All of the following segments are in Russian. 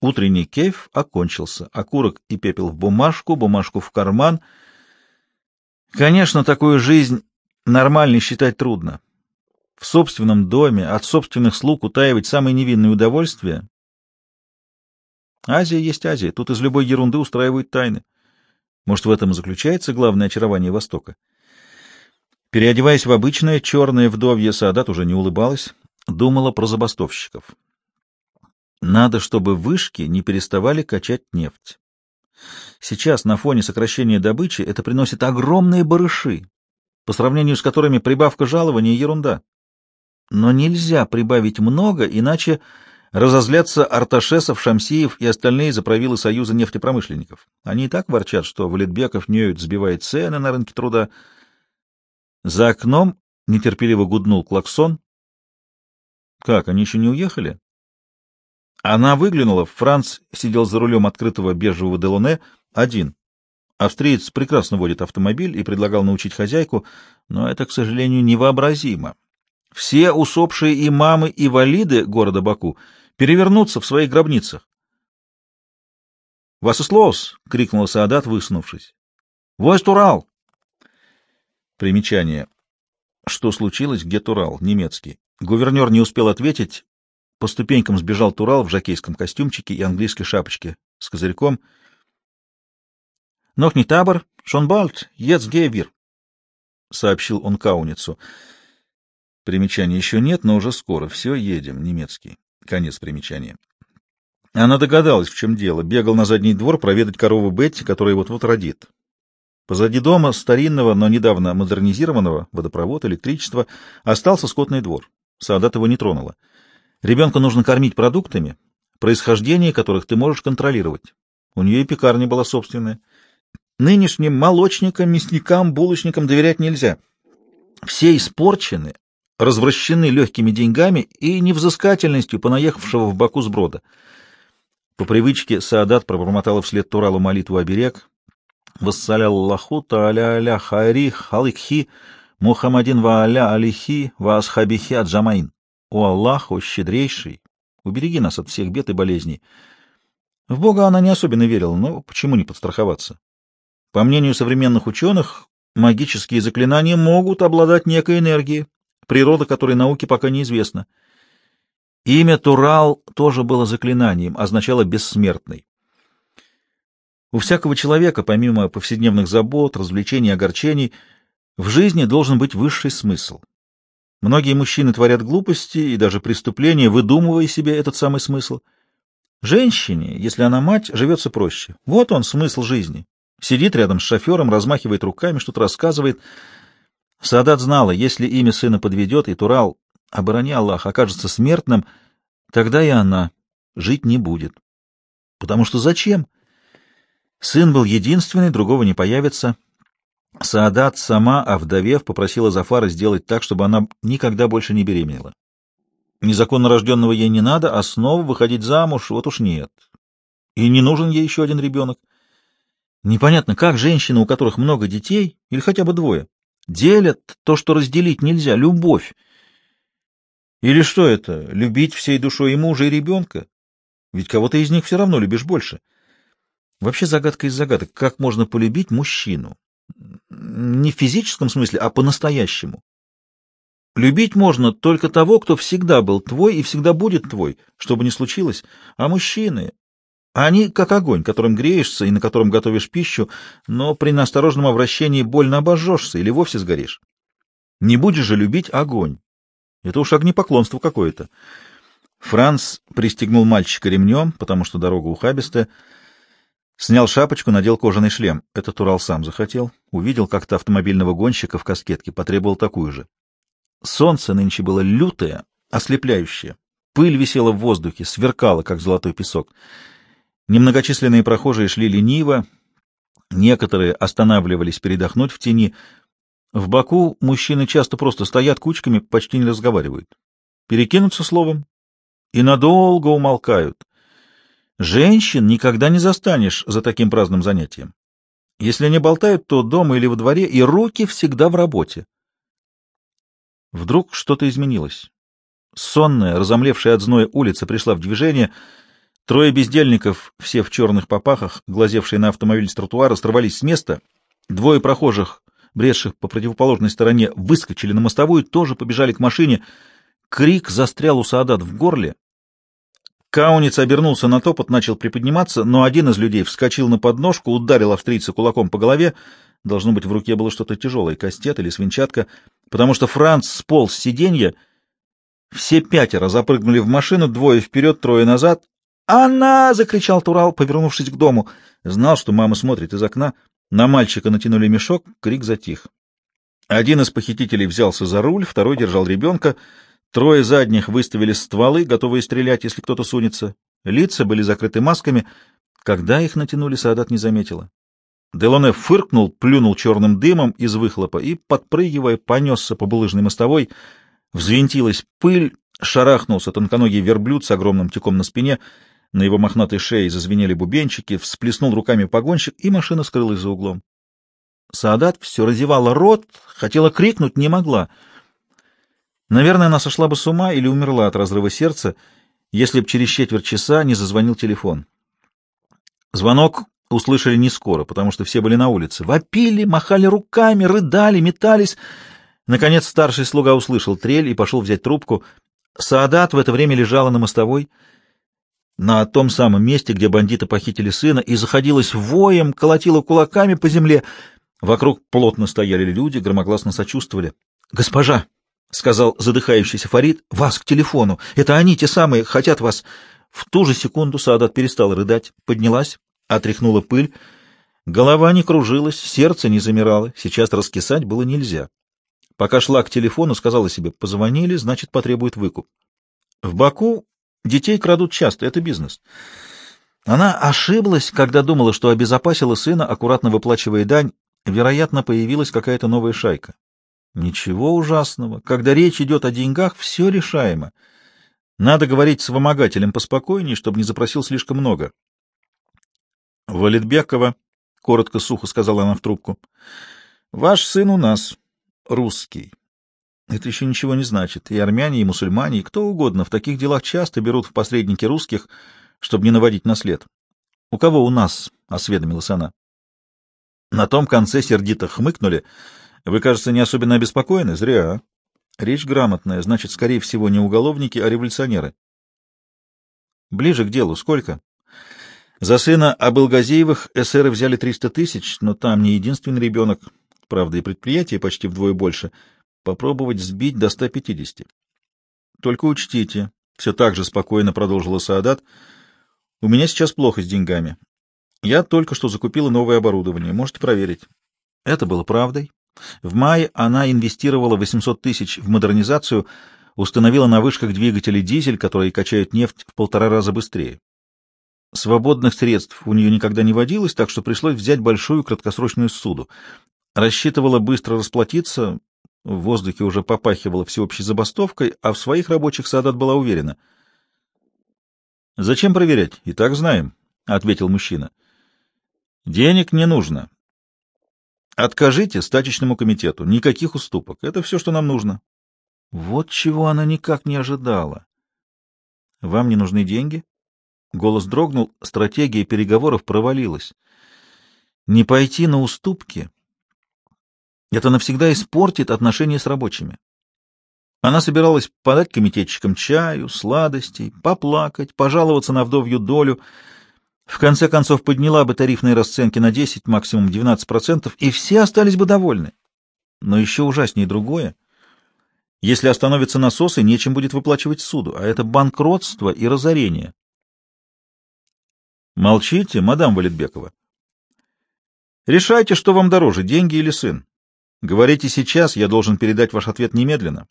Утренний кейф окончился. Окурок и пепел в бумажку, бумажку в карман. Конечно, такую жизнь нормальной считать трудно. В собственном доме от собственных слуг утаивать самые невинные удовольствия. Азия есть Азия, тут из любой ерунды устраивают тайны. Может, в этом и заключается главное очарование Востока? Переодеваясь в обычное черное вдовье, Саадат уже не улыбалась, думала про забастовщиков. Надо, чтобы вышки не переставали качать нефть. Сейчас на фоне сокращения добычи это приносит огромные барыши, по сравнению с которыми прибавка жалования — ерунда. Но нельзя прибавить много, иначе разозлятся Арташесов, Шамсиев и остальные заправилы Союза нефтепромышленников. Они и так ворчат, что Валетбеков неют сбивает цены на рынке труда. За окном нетерпеливо гуднул клаксон. Как, они еще не уехали? Она выглянула, Франц сидел за рулем открытого бежевого Делоне, один. Австриец прекрасно водит автомобиль и предлагал научить хозяйку, но это, к сожалению, невообразимо. Все усопшие имамы и валиды города Баку перевернутся в своих гробницах. «Вас Слоус!» — крикнул Саадат, высунувшись. «Войс Турал!» Примечание. Что случилось? Где Турал? Немецкий. Гувернер не успел ответить. По ступенькам сбежал Турал в жакейском костюмчике и английской шапочке с козырьком. «Нох не табор, шонбальд, ец гейбир», — сообщил он Кауницу. Примечания еще нет, но уже скоро. Все, едем. Немецкий. Конец примечания. Она догадалась, в чем дело. Бегал на задний двор проведать корову Бетти, которая вот-вот родит. Позади дома, старинного, но недавно модернизированного, водопровод, электричество, остался скотный двор. Саадат его не тронула. Ребенка нужно кормить продуктами, происхождение которых ты можешь контролировать. У нее и пекарня была собственная. Нынешним молочникам, мясникам, булочникам доверять нельзя. Все испорчены, развращены легкими деньгами и невзыскательностью понаехавшего в Баку сброда. По привычке Саадат пробормотала вслед Туралу молитву оберег. «Вассаля Аллаху тааля аля хари халикхи Мухаммадин ва аля алихи ва асхабихи аджамаин». «О Аллах, о щедрейший, убереги нас от всех бед и болезней». В Бога она не особенно верила, но почему не подстраховаться? По мнению современных ученых, магические заклинания могут обладать некой энергией, природа которой науке пока неизвестна. Имя Турал тоже было заклинанием, означало «бессмертный». У всякого человека, помимо повседневных забот, развлечений и огорчений, в жизни должен быть высший смысл. Многие мужчины творят глупости и даже преступления, выдумывая себе этот самый смысл. Женщине, если она мать, живется проще. Вот он, смысл жизни. Сидит рядом с шофером, размахивает руками, что-то рассказывает — Садат знала, если имя сына подведет, и Турал, оборони Аллах, окажется смертным, тогда и она жить не будет. Потому что зачем? Сын был единственный, другого не появится. Саадат сама, овдовев, попросила Зафара сделать так, чтобы она никогда больше не беременела. Незаконно рожденного ей не надо, а снова выходить замуж вот уж нет. И не нужен ей еще один ребенок. Непонятно, как женщины, у которых много детей, или хотя бы двое, Делят то, что разделить нельзя, любовь. Или что это, любить всей душой и мужа, и ребенка? Ведь кого-то из них все равно любишь больше. Вообще загадка из загадок. Как можно полюбить мужчину? Не в физическом смысле, а по-настоящему. Любить можно только того, кто всегда был твой и всегда будет твой, что бы ни случилось. А мужчины, они как огонь, которым греешься и на котором готовишь пищу, но при неосторожном обращении больно обожжешься или вовсе сгоришь. Не будешь же любить огонь. Это уж огнепоклонство какое-то. Франц пристегнул мальчика ремнем, потому что дорога ухабистая, снял шапочку, надел кожаный шлем. Этот Урал сам захотел. Увидел как-то автомобильного гонщика в каскетке, потребовал такую же. Солнце нынче было лютое, ослепляющее. Пыль висела в воздухе, сверкала, как золотой песок. Немногочисленные прохожие шли лениво, некоторые останавливались передохнуть в тени. В Баку мужчины часто просто стоят кучками, почти не разговаривают. Перекинутся словом и надолго умолкают. Женщин никогда не застанешь за таким праздным занятием. Если они болтают, то дома или во дворе, и руки всегда в работе. Вдруг что-то изменилось. Сонная, разомлевшая от зноя улица пришла в движение — Трое бездельников, все в черных попахах, глазевшие на автомобиль с тротуара, сорвались с места. Двое прохожих, бредших по противоположной стороне, выскочили на мостовую, тоже побежали к машине. Крик застрял у Саадат в горле. Кауниц обернулся на топот, начал приподниматься, но один из людей вскочил на подножку, ударил австрийца кулаком по голове. Должно быть, в руке было что-то тяжелое, кастет или свинчатка, потому что Франц сполз с сиденья. Все пятеро запрыгнули в машину, двое вперед, трое назад. «Она!» — закричал Турал, повернувшись к дому. Знал, что мама смотрит из окна. На мальчика натянули мешок, крик затих. Один из похитителей взялся за руль, второй держал ребенка. Трое задних выставили стволы, готовые стрелять, если кто-то сунется. Лица были закрыты масками. Когда их натянули, Саадат не заметила. Делоне фыркнул, плюнул черным дымом из выхлопа и, подпрыгивая, понесся по булыжной мостовой. Взвинтилась пыль, шарахнулся тонконогий верблюд с огромным теком на спине — на его мохнатой шее зазвенели бубенчики, всплеснул руками погонщик, и машина скрылась за углом. Саадат все разевала рот, хотела крикнуть, не могла. Наверное, она сошла бы с ума или умерла от разрыва сердца, если б через четверть часа не зазвонил телефон. Звонок услышали не скоро, потому что все были на улице. Вопили, махали руками, рыдали, метались. Наконец старший слуга услышал трель и пошел взять трубку. Саадат в это время лежала на мостовой — на том самом месте, где бандиты похитили сына, и заходилась воем, колотила кулаками по земле. Вокруг плотно стояли люди, громогласно сочувствовали. «Госпожа!» — сказал задыхающийся Фарид. — Вас к телефону. Это они, те самые, хотят вас. В ту же секунду Саадат перестала рыдать, поднялась, отряхнула пыль. Голова не кружилась, сердце не замирало. Сейчас раскисать было нельзя. Пока шла к телефону, сказала себе, позвонили, значит, потребует выкуп. В Баку Детей крадут часто, это бизнес. Она ошиблась, когда думала, что обезопасила сына, аккуратно выплачивая дань. Вероятно, появилась какая-то новая шайка. Ничего ужасного. Когда речь идет о деньгах, все решаемо. Надо говорить с вымогателем поспокойнее, чтобы не запросил слишком много. Валитбекова, — коротко сухо сказала она в трубку, — ваш сын у нас, русский. Это еще ничего не значит. И армяне, и мусульмане, и кто угодно в таких делах часто берут в посредники русских, чтобы не наводить наслед. — У кого у нас? — осведомилась она. На том конце сердито хмыкнули. — Вы, кажется, не особенно обеспокоены? Зря. Речь грамотная, значит, скорее всего, не уголовники, а революционеры. — Ближе к делу. Сколько? За сына Абылгазиевых эсеры взяли 300 тысяч, но там не единственный ребенок. Правда, и предприятие почти вдвое больше — попробовать сбить до 150. Только учтите, все так же спокойно продолжила Саадат, у меня сейчас плохо с деньгами. Я только что закупила новое оборудование, можете проверить. Это было правдой. В мае она инвестировала 800 тысяч в модернизацию, установила на вышках двигатели дизель, которые качают нефть в полтора раза быстрее. Свободных средств у нее никогда не водилось, так что пришлось взять большую краткосрочную суду. Рассчитывала быстро расплатиться, в воздухе уже попахивало всеобщей забастовкой, а в своих рабочих Садат была уверена. «Зачем проверять? И так знаем», — ответил мужчина. «Денег не нужно. Откажите стачечному комитету. Никаких уступок. Это все, что нам нужно». Вот чего она никак не ожидала. «Вам не нужны деньги?» Голос дрогнул, стратегия переговоров провалилась. «Не пойти на уступки это навсегда испортит отношения с рабочими. Она собиралась подать комитетчикам чаю, сладостей, поплакать, пожаловаться на вдовью долю. В конце концов, подняла бы тарифные расценки на 10, максимум 12%, и все остались бы довольны. Но еще ужаснее другое. Если остановятся насосы, нечем будет выплачивать суду, а это банкротство и разорение. Молчите, мадам Валетбекова. Решайте, что вам дороже, деньги или сын. Говорите сейчас, я должен передать ваш ответ немедленно.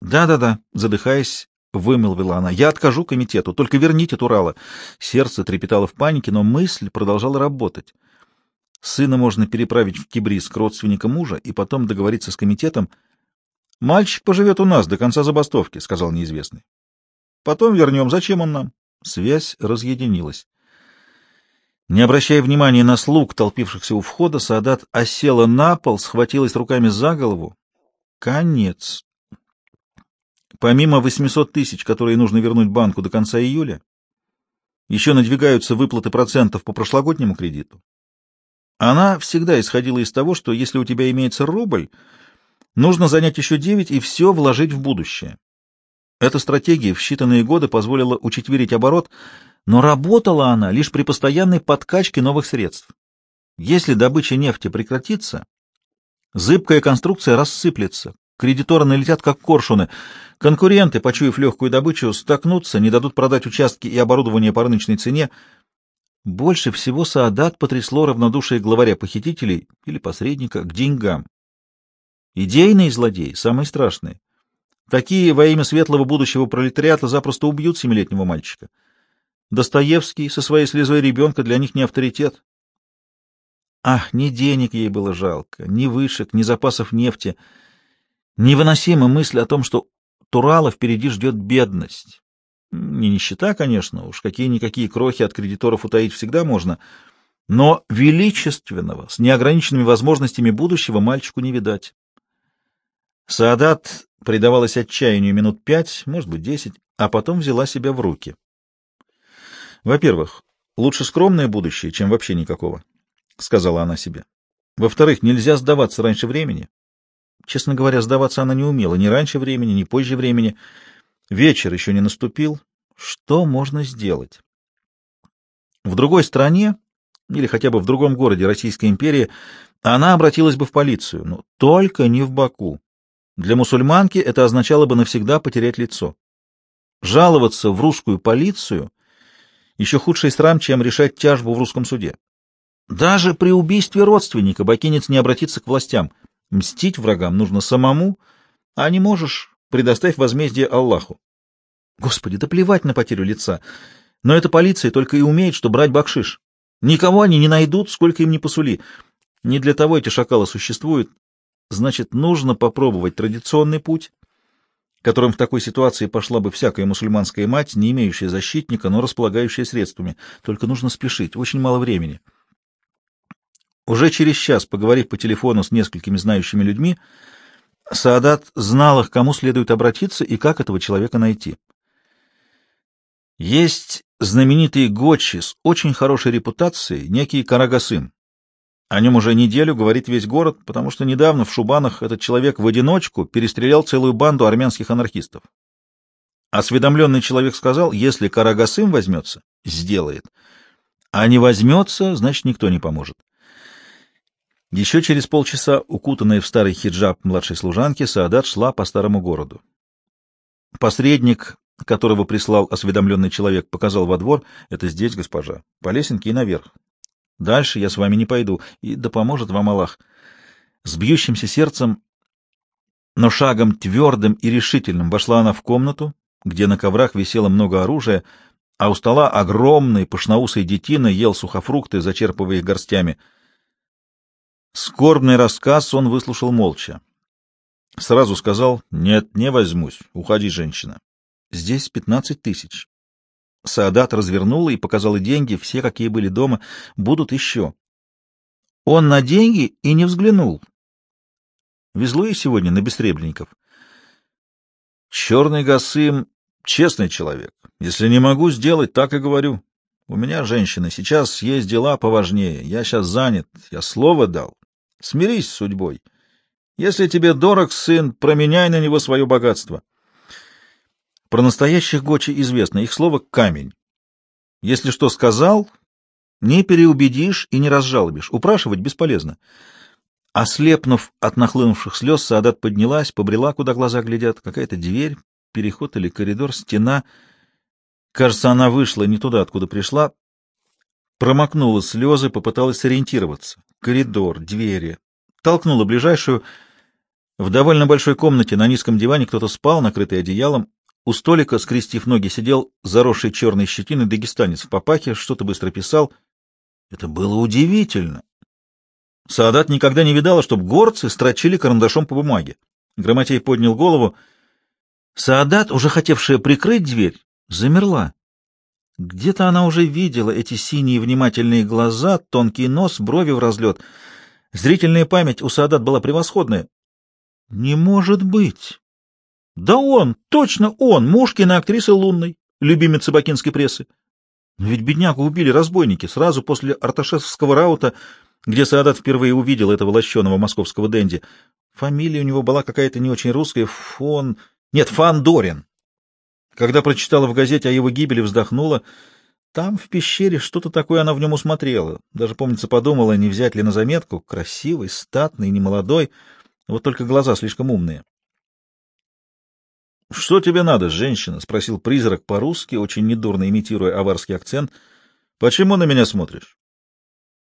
Да-да-да, задыхаясь, вымолвила она. Я откажу комитету, только верните Турала. Сердце трепетало в панике, но мысль продолжала работать. Сына можно переправить в Кибрис к родственникам мужа и потом договориться с комитетом. Мальчик поживет у нас до конца забастовки, сказал неизвестный. Потом вернем. Зачем он нам? Связь разъединилась. Не обращая внимания на слуг, толпившихся у входа, Саадат осела на пол, схватилась руками за голову. Конец. Помимо 800 тысяч, которые нужно вернуть банку до конца июля, еще надвигаются выплаты процентов по прошлогоднему кредиту. Она всегда исходила из того, что если у тебя имеется рубль, нужно занять еще девять и все вложить в будущее. Эта стратегия в считанные годы позволила учетверить оборот, но работала она лишь при постоянной подкачке новых средств. Если добыча нефти прекратится, зыбкая конструкция рассыплется, кредиторы налетят как коршуны, конкуренты, почуяв легкую добычу, столкнутся, не дадут продать участки и оборудование по рыночной цене. Больше всего Саадат потрясло равнодушие главаря похитителей или посредника к деньгам. Идейные злодеи, самые страшные. Такие во имя светлого будущего пролетариата запросто убьют семилетнего мальчика. Достоевский со своей слезой ребенка для них не авторитет. Ах, ни денег ей было жалко, ни вышек, ни запасов нефти. Невыносима мысль о том, что Турала впереди ждет бедность. Не нищета, конечно, уж какие-никакие крохи от кредиторов утаить всегда можно, но величественного, с неограниченными возможностями будущего мальчику не видать. Саадат предавалась отчаянию минут пять, может быть, десять, а потом взяла себя в руки. Во-первых, лучше скромное будущее, чем вообще никакого. — сказала она себе. Во-вторых, нельзя сдаваться раньше времени. Честно говоря, сдаваться она не умела ни раньше времени, ни позже времени. Вечер еще не наступил. Что можно сделать? В другой стране, или хотя бы в другом городе Российской империи, она обратилась бы в полицию, но только не в Баку. Для мусульманки это означало бы навсегда потерять лицо. Жаловаться в русскую полицию — еще худший срам, чем решать тяжбу в русском суде. Даже при убийстве родственника бакинец не обратится к властям. Мстить врагам нужно самому, а не можешь, предоставь возмездие Аллаху. Господи, да плевать на потерю лица. Но эта полиция только и умеет, что брать бакшиш. Никого они не найдут, сколько им ни посули. Не для того эти шакалы существуют. Значит, нужно попробовать традиционный путь, которым в такой ситуации пошла бы всякая мусульманская мать, не имеющая защитника, но располагающая средствами. Только нужно спешить, очень мало времени. Уже через час, поговорив по телефону с несколькими знающими людьми, Саадат знал, к кому следует обратиться и как этого человека найти. Есть знаменитый Гочи с очень хорошей репутацией, некий Карагасым. О нем уже неделю говорит весь город, потому что недавно в Шубанах этот человек в одиночку перестрелял целую банду армянских анархистов. Осведомленный человек сказал, если Карагасым возьмется, сделает. А не возьмется, значит, никто не поможет. Еще через полчаса, укутанная в старый хиджаб младшей служанки, Саадат шла по старому городу. Посредник, которого прислал осведомленный человек, показал во двор. «Это здесь, госпожа. По лесенке и наверх. Дальше я с вами не пойду, и да поможет вам Аллах». С бьющимся сердцем, но шагом твердым и решительным вошла она в комнату, где на коврах висело много оружия, а у стола огромный пышноусый детина ел сухофрукты, зачерпывая их горстями — Скорбный рассказ он выслушал молча. Сразу сказал, нет, не возьмусь, уходи, женщина. Здесь пятнадцать тысяч. Саадат развернула и показала деньги, все, какие были дома, будут еще. Он на деньги и не взглянул. Везло и сегодня на бестребленников. Черный Гасым — честный человек. Если не могу сделать, так и говорю. У меня женщина, сейчас есть дела поважнее. Я сейчас занят, я слово дал. Смирись с судьбой. Если тебе дорог сын, променяй на него свое богатство. Про настоящих Гочи известно, их слово «камень». Если что сказал, не переубедишь и не разжалобишь, упрашивать бесполезно. Ослепнув от нахлынувших слез, Саадат поднялась, побрела, куда глаза глядят. Какая-то дверь, переход или коридор, стена. Кажется, она вышла не туда, откуда пришла. Промокнула слезы, попыталась сориентироваться коридор, двери. Толкнула ближайшую. В довольно большой комнате на низком диване кто-то спал, накрытый одеялом. У столика, скрестив ноги, сидел заросший черной щетиной дагестанец в папахе, что-то быстро писал. Это было удивительно. Саадат никогда не видала, чтобы горцы строчили карандашом по бумаге. Грамотей поднял голову. Саадат, уже хотевшая прикрыть дверь, замерла. Где-то она уже видела эти синие внимательные глаза, тонкий нос, брови в разлет. Зрительная память у Саадат была превосходная. Не может быть! Да он, точно он, муж киноактрисы Лунной, любимицы бакинской прессы. Но ведь беднягу убили разбойники сразу после Арташевского раута, где Саадат впервые увидел этого лощеного московского денди. Фамилия у него была какая-то не очень русская, фон... Нет, Фандорин. Когда прочитала в газете о его гибели, вздохнула. Там, в пещере, что-то такое она в нем усмотрела. Даже, помнится, подумала, не взять ли на заметку. Красивый, статный, немолодой, вот только глаза слишком умные. — Что тебе надо, женщина? — спросил призрак по-русски, очень недурно имитируя аварский акцент. — Почему на меня смотришь?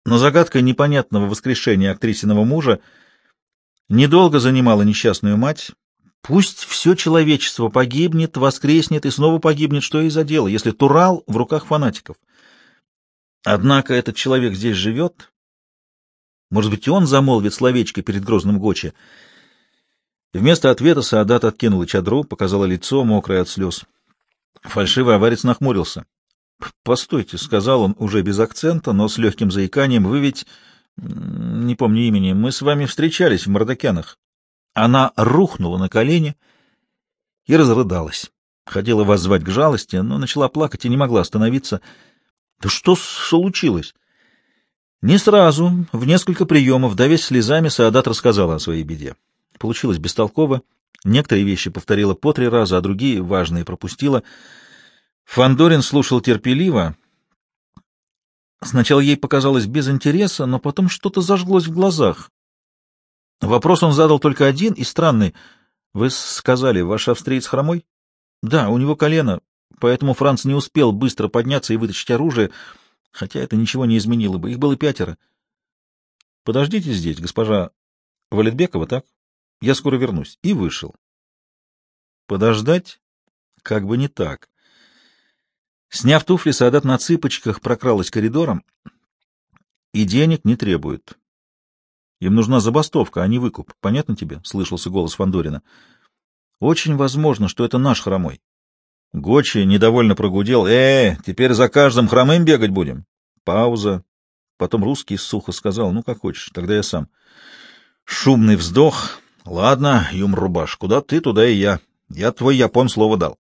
Но загадка непонятного воскрешения актрисиного мужа недолго занимала несчастную мать. Пусть все человечество погибнет, воскреснет и снова погибнет, что и за дело, если Турал в руках фанатиков. Однако этот человек здесь живет. Может быть, он замолвит словечко перед грозным Гочи. Вместо ответа Саадат откинула чадру, показала лицо, мокрое от слез. Фальшивый аварец нахмурился. — Постойте, — сказал он уже без акцента, но с легким заиканием, — вы ведь... Не помню имени. Мы с вами встречались в Мордокянах. Она рухнула на колени и разрыдалась. Хотела вас звать к жалости, но начала плакать и не могла остановиться. Да что случилось? Не сразу, в несколько приемов, давясь слезами, Саадат рассказала о своей беде. Получилось бестолково. Некоторые вещи повторила по три раза, а другие, важные, пропустила. Фандорин слушал терпеливо. Сначала ей показалось без интереса, но потом что-то зажглось в глазах. Вопрос он задал только один и странный. Вы сказали, ваш австриец хромой? Да, у него колено, поэтому Франц не успел быстро подняться и вытащить оружие, хотя это ничего не изменило бы. Их было пятеро. Подождите здесь, госпожа Валетбекова, так? Я скоро вернусь. И вышел. Подождать? Как бы не так. Сняв туфли, Садат на цыпочках прокралась коридором и денег не требует. Им нужна забастовка, а не выкуп. Понятно тебе? — слышался голос Фандорина. Очень возможно, что это наш хромой. Гочи недовольно прогудел. «Э, теперь за каждым хромым бегать будем?» Пауза. Потом русский сухо сказал, «Ну, как хочешь, тогда я сам». Шумный вздох. «Ладно, Юмрубаш, куда ты, туда и я. Я твой япон слово дал».